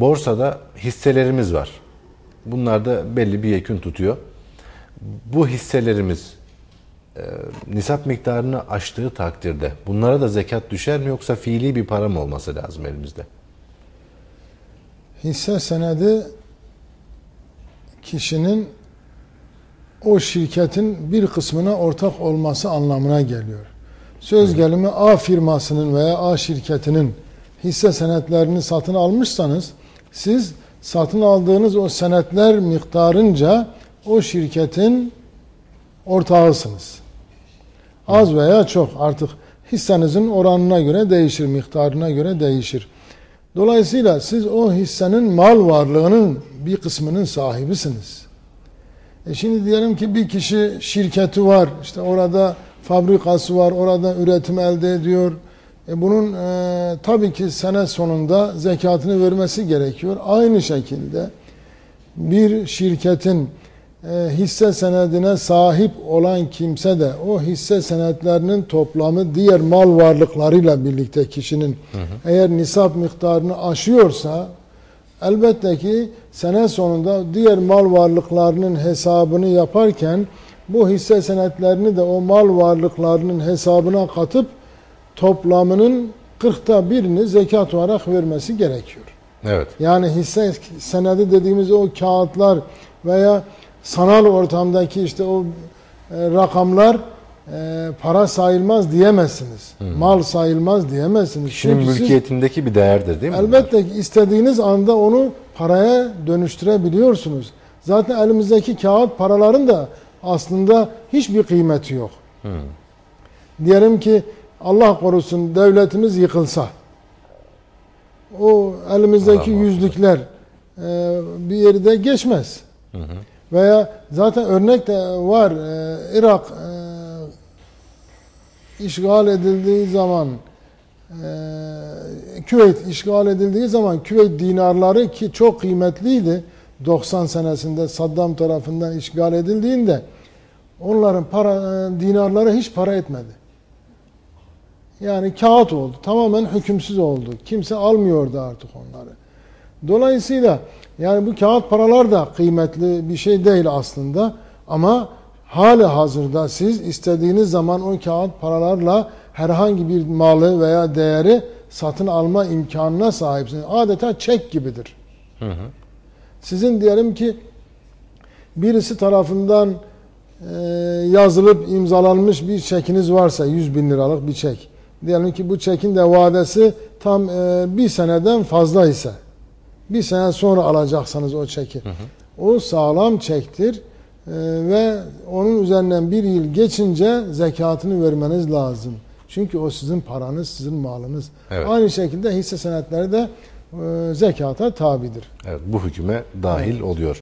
borsada hisselerimiz var. Bunlar da belli bir yekün tutuyor. Bu hisselerimiz e, nisap miktarını aştığı takdirde bunlara da zekat düşer mi yoksa fiili bir para mı olması lazım elimizde? Hisse senedi kişinin o şirketin bir kısmına ortak olması anlamına geliyor. Söz gelimi A firmasının veya A şirketinin hisse senetlerini satın almışsanız siz satın aldığınız o senetler miktarınca o şirketin ortağısınız. Az veya çok artık hissenizin oranına göre değişir, miktarına göre değişir. Dolayısıyla siz o hissenin mal varlığının bir kısmının sahibisiniz. E şimdi diyelim ki bir kişi şirketi var, işte orada fabrikası var, orada üretim elde ediyor. E bunun e, tabii ki sene sonunda zekatını vermesi gerekiyor. Aynı şekilde bir şirketin e, hisse senedine sahip olan kimse de o hisse senetlerinin toplamı diğer mal varlıklarıyla birlikte kişinin hı hı. eğer nisap miktarını aşıyorsa elbette ki sene sonunda diğer mal varlıklarının hesabını yaparken bu hisse senetlerini de o mal varlıklarının hesabına katıp toplamının kırkta birini zekat olarak vermesi gerekiyor. Evet. Yani hisse senedi dediğimiz o kağıtlar veya sanal ortamdaki işte o e, rakamlar e, para sayılmaz diyemezsiniz. Hmm. Mal sayılmaz diyemezsiniz. Kişinin Çünkü mülkiyetindeki siz, bir değerdir değil mi? Elbette ki istediğiniz anda onu paraya dönüştürebiliyorsunuz. Zaten elimizdeki kağıt paraların da aslında hiçbir kıymeti yok. Hmm. Diyelim ki Allah korusun devletimiz yıkılsa o elimizdeki Allah yüzlükler e, bir yerde geçmez. Hı hı. Veya zaten örnek de var. Ee, Irak e, işgal edildiği zaman e, Küveyt işgal edildiği zaman Küveyt dinarları ki çok kıymetliydi 90 senesinde Saddam tarafından işgal edildiğinde onların para e, dinarları hiç para etmedi. Yani kağıt oldu. Tamamen hükümsüz oldu. Kimse almıyordu artık onları. Dolayısıyla yani bu kağıt paralar da kıymetli bir şey değil aslında. Ama hali hazırda siz istediğiniz zaman o kağıt paralarla herhangi bir malı veya değeri satın alma imkanına sahipsiniz. Adeta çek gibidir. Hı hı. Sizin diyelim ki birisi tarafından e, yazılıp imzalanmış bir çekiniz varsa 100 bin liralık bir çek. Diyelim ki bu çekin de vadesi tam e, bir seneden fazla ise bir sene sonra alacaksanız o çeki. Hı hı. O sağlam çektir e, ve onun üzerinden bir yıl geçince zekatını vermeniz lazım. Çünkü o sizin paranız, sizin malınız. Evet. Aynı şekilde hisse senetleri de e, zekata tabidir. Evet, bu hüküme dahil evet. oluyor.